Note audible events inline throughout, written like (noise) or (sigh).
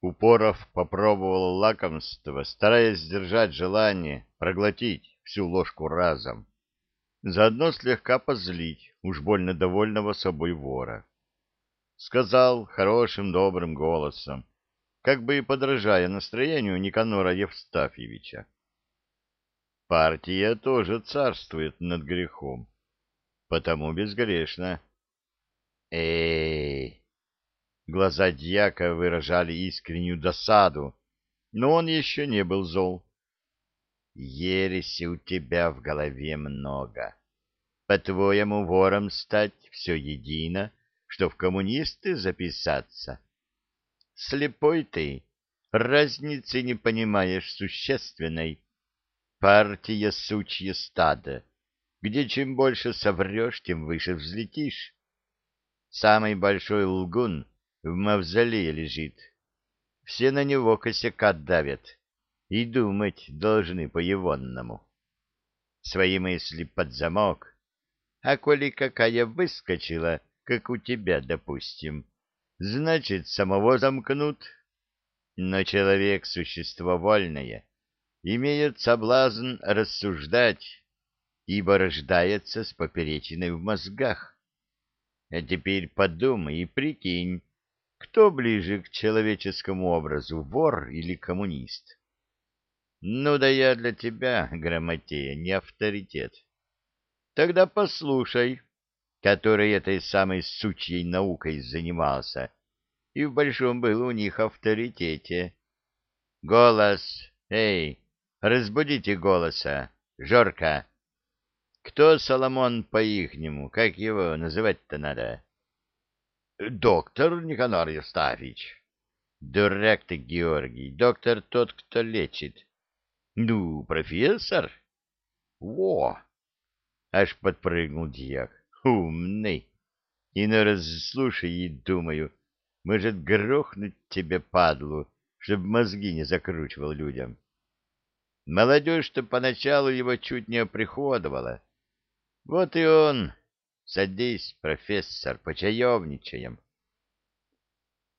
Упоров попробовал лакомство, стараясь сдержать желание проглотить всю ложку разом. Заодно слегка позлить уж больно довольного собой вора. Сказал хорошим добрым голосом, как бы и подражая настроению Никанора Евстафьевича. Партия тоже царствует над грехом, потому безгрешна. Эй! Глаза дьяка выражали искреннюю досаду, но он еще не был зол. Ереси у тебя в голове много. По-твоему, вором стать все едино, что в коммунисты записаться? Слепой ты, разницы не понимаешь существенной. Партия сучье стадо, где чем больше соврешь, тем выше взлетишь. Самый большой лгун в мавзолее лежит. Все на него косяка давят и думать должны по-егонному. Свои мысли под замок, а коли какая выскочила, как у тебя, допустим, значит, самого замкнут. Но человек — существо вольное, имеет соблазн рассуждать, ибо рождается с поперечиной в мозгах. А теперь подумай и прикинь, кто ближе к человеческому образу, вор или коммунист? Ну да я для тебя, Грамотея, не авторитет. Тогда послушай, который этой самой сучьей наукой занимался, и в большом был у них авторитете. Голос, эй, разбудите голоса, Жорка. Кто Соломон по-ихнему, как его называть-то надо? Доктор Никанор Евстафич. Дурак ты, Георгий, доктор тот, кто лечит. Ну, профессор? Во! Аж подпрыгнул дьяк. Умный. И на разслушай и думаю, может грохнуть тебе падлу, чтоб мозги не закручивал людям. Молодежь-то поначалу его чуть не оприходовала. Вот и он, Садись, профессор, почаевничаем.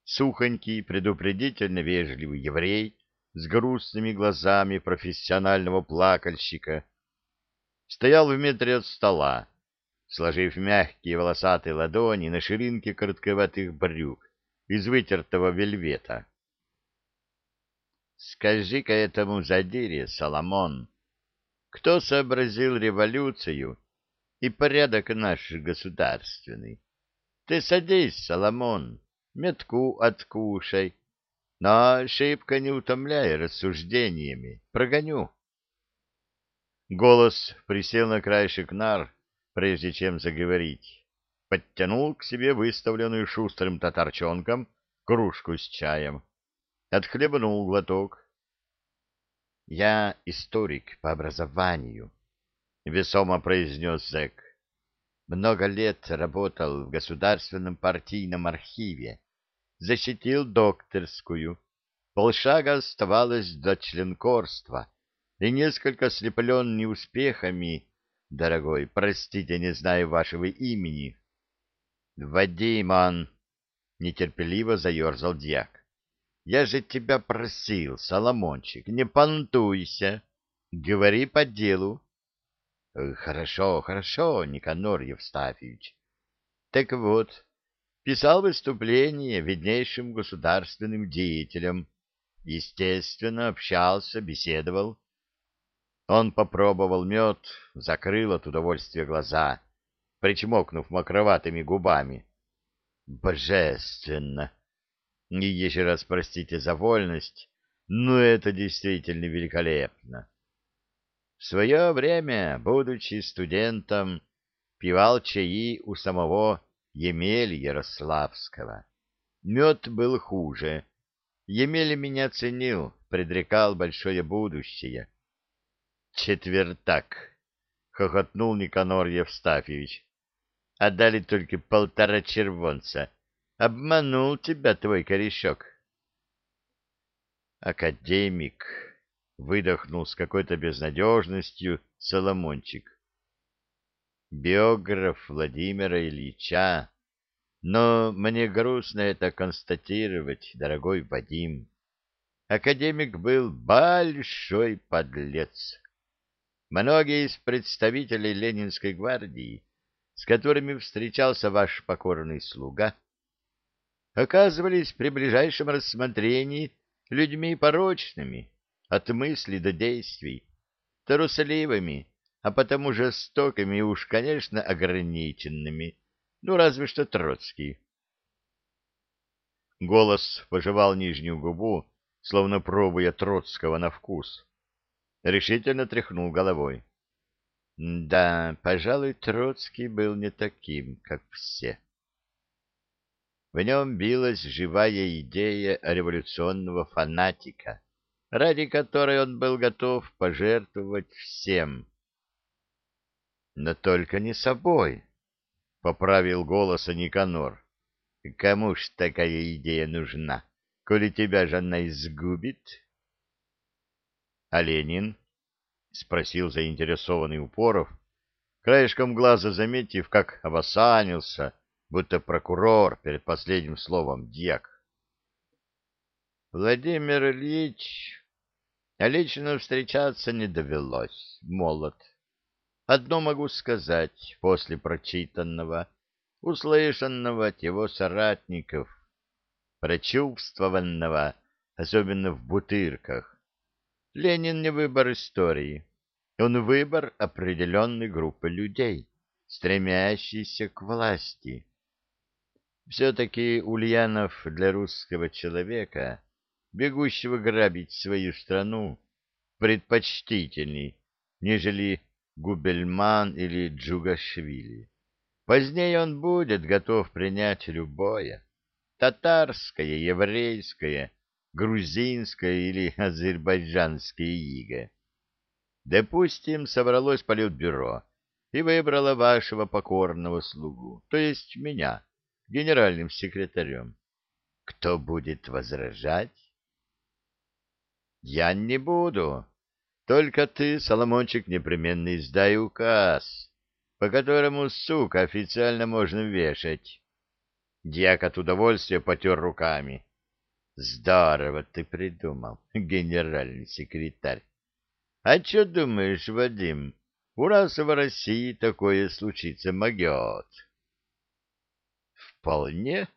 Сухонький, предупредительно вежливый еврей с грустными глазами профессионального плакальщика стоял в метре от стола, сложив мягкие волосатые ладони на ширинке коротковатых брюк из вытертого вельвета. Скажи-ка этому задире, Соломон, кто сообразил революцию и порядок наш государственный. Ты садись, Соломон, метку откушай, но шибко не утомляй рассуждениями, прогоню. Голос присел на краешек нар, прежде чем заговорить. Подтянул к себе выставленную шустрым татарчонком кружку с чаем. Отхлебнул глоток. Я историк по образованию — весомо произнес зэк. Много лет работал в Государственном партийном архиве, защитил докторскую, полшага оставалось до членкорства, и несколько слеплен неуспехами, дорогой, простите, не знаю вашего имени. Вадиман, нетерпеливо заерзал дьяк. Я же тебя просил, Соломончик, не понтуйся, говори по делу. Э, хорошо, хорошо, Никанор Евстафьевич. Так вот, писал выступление виднейшим государственным деятелям, естественно, общался, беседовал. Он попробовал мед, закрыл от удовольствия глаза, причмокнув мокроватыми губами. Божественно! И еще раз простите за вольность, но это действительно великолепно. В свое время, будучи студентом, пивал чаи у самого Емель Ярославского. Мед был хуже. Емель меня ценил, предрекал большое будущее. «Четвертак!» — хохотнул Никанор Евстафьевич. «Отдали только полтора червонца. Обманул тебя твой корешок». «Академик!» Выдохнул с какой-то безнадежностью Соломончик. Биограф Владимира Ильича, Но мне грустно это констатировать, дорогой Вадим. Академик был большой подлец. Многие из представителей Ленинской гвардии, с которыми встречался ваш покорный слуга, оказывались при ближайшем рассмотрении людьми порочными, от мысли до действий, трусливыми, а потому жестокими и уж, конечно, ограниченными, ну, разве что Троцкий. Голос пожевал нижнюю губу, словно пробуя Троцкого на вкус решительно тряхнул головой. Да, пожалуй, Троцкий был не таким, как все. В нем билась живая идея революционного фанатика, ради которой он был готов пожертвовать всем. Но только не собой, — поправил голос Никанор. Кому ж такая идея нужна, коли тебя же она изгубит? — А Ленин? — спросил заинтересованный Упоров, краешком глаза заметив, как обосанился, будто прокурор перед последним словом дьяк. — Владимир Ильич, лично встречаться не довелось, молод. Одно могу сказать после прочитанного, услышанного от его соратников, прочувствованного, особенно в бутырках Ленин не выбор истории. Он выбор определенной группы людей, стремящейся к власти. Все-таки Ульянов для русского человека, бегущего грабить свою страну, предпочтительней, нежели Губельман или Джугашвили. Позднее он будет готов принять любое — татарское, еврейское, грузинское или азербайджанское иго. Допустим, собралось политбюро и выбрало вашего покорного слугу, то есть меня, генеральным секретарем. Кто будет возражать? Я не буду. Только ты, Соломончик, непременно издай указ, по которому, сука, официально можно вешать. Дьяк от удовольствия потер руками. Здорово ты придумал, (laughs) генеральный секретарь. А что думаешь, Вадим, у нас в России такое случиться могет? Вполне.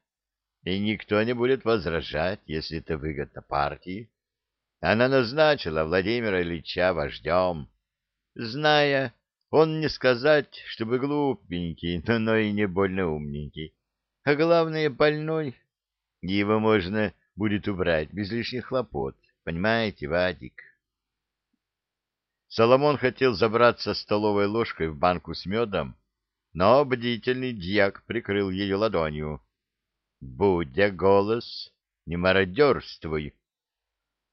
И никто не будет возражать, если это выгодно партии. Она назначила Владимира Ильича вождем, зная, он не сказать, чтобы глупенький, (laughs) но и не больно умненький, а главное, больной. Его можно будет убрать без лишних хлопот. Понимаете, Вадик? Соломон хотел забраться столовой ложкой в банку с медом, но бдительный дьяк прикрыл ее ладонью. — Будя голос, не мародерствуй.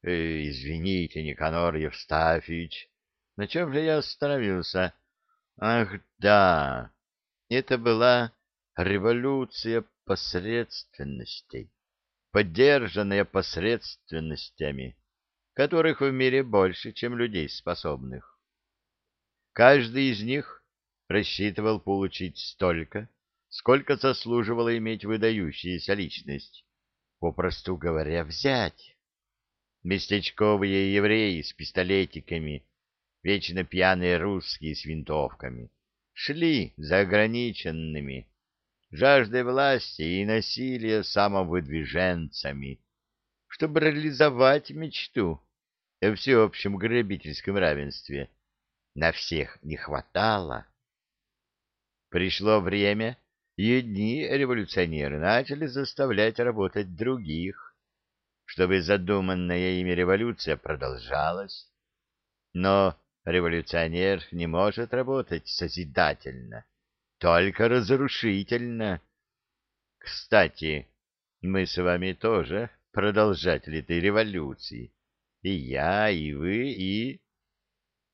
«Э, — Извините, Никанор Евстафьевич, на чем же я остановился? Ах, да, это была революция посредственностей поддержанная посредственностями, которых в мире больше, чем людей способных. Каждый из них рассчитывал получить столько, сколько заслуживала иметь выдающаяся личность, попросту говоря, взять. Местечковые евреи с пистолетиками, вечно пьяные русские с винтовками, шли за ограниченными, жаждой власти и насилия самовыдвиженцами, чтобы реализовать мечту о всеобщем грабительском равенстве. На всех не хватало. Пришло время, и одни революционеры начали заставлять работать других, чтобы задуманная ими революция продолжалась. Но революционер не может работать созидательно только разрушительно. Кстати, мы с вами тоже продолжатели этой революции. И я, и вы, и...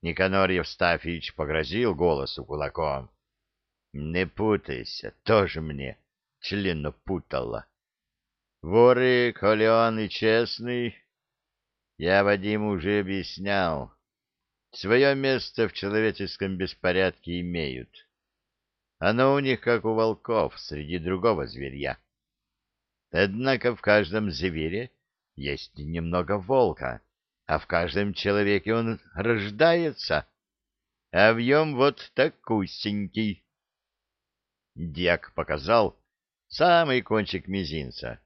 Никанор Евстафьевич погрозил голосу кулаком. Не путайся, тоже мне члена путала. Воры, коли он и честный, я Вадиму уже объяснял, свое место в человеческом беспорядке имеют оно у них как у волков среди другого зверья. Однако в каждом звере есть немного волка, а в каждом человеке он рождается, а в нем вот такусенький. Дьяк показал самый кончик мизинца.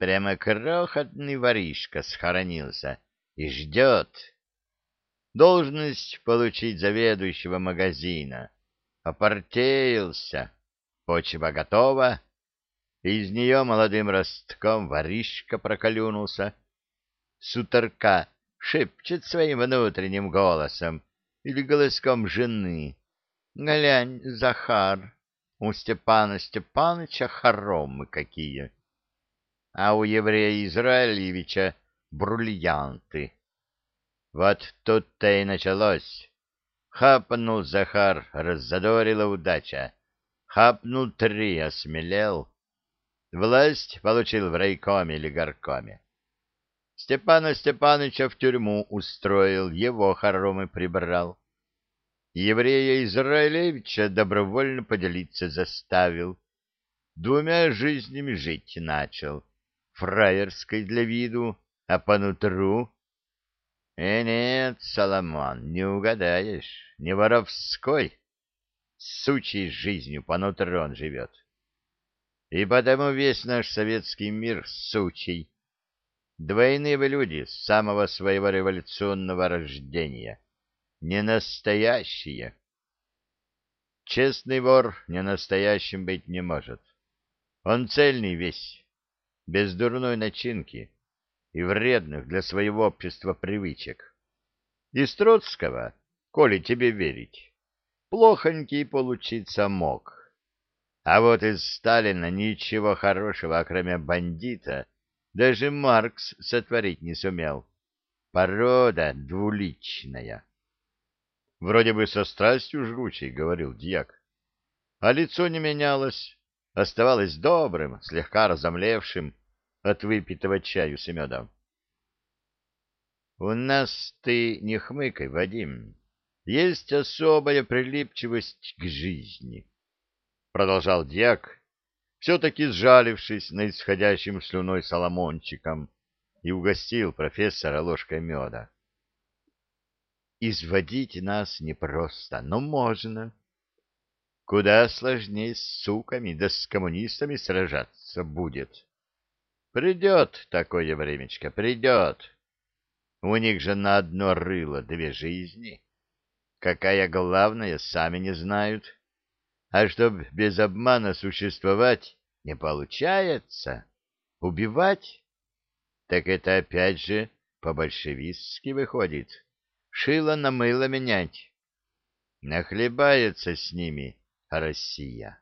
Прямо крохотный воришка схоронился и ждет. Должность получить заведующего магазина. Опортеился. Почва готова. Из нее молодым ростком воришка проколюнулся. Сутерка шепчет своим внутренним голосом или голоском жены. Глянь, Захар, у Степана Степаныча хоромы какие, а у еврея Израилевича бриллианты. Вот тут-то и началось. Хапнул Захар, раззадорила удача. Хапнул три, осмелел. Власть получил в райкоме или горкоме. Степана Степаныча в тюрьму устроил, его хоромы прибрал. Еврея Израилевича добровольно поделиться заставил. Двумя жизнями жить начал. Фраерской для виду, а по нутру... Э, нет, Соломон, не угадаешь, не воровской. Сучей жизнью по нутру он живет. И потому весь наш советский мир сучий. Двойные вы люди с самого своего революционного рождения. Не настоящие. Честный вор не настоящим быть не может. Он цельный весь, без дурной начинки и вредных для своего общества привычек. Из Троцкого, коли тебе верить, плохонький получиться мог а вот из Сталина ничего хорошего, кроме бандита, даже Маркс сотворить не сумел. Порода двуличная. Вроде бы со страстью жгучей, — говорил дьяк. А лицо не менялось, оставалось добрым, слегка разомлевшим от выпитого чаю с медом. — У нас ты не хмыкай, Вадим. Есть особая прилипчивость к жизни. — продолжал дьяк, все-таки сжалившись над исходящим слюной соломончиком, и угостил профессора ложкой меда. «Изводить нас непросто, но можно. Куда сложнее с суками да с коммунистами сражаться будет. Придет такое времечко, придет. У них же на одно рыло две жизни. Какая главная, сами не знают». А чтоб без обмана существовать не получается, убивать, так это опять же по-большевистски выходит. Шило на мыло менять. Нахлебается с ними Россия.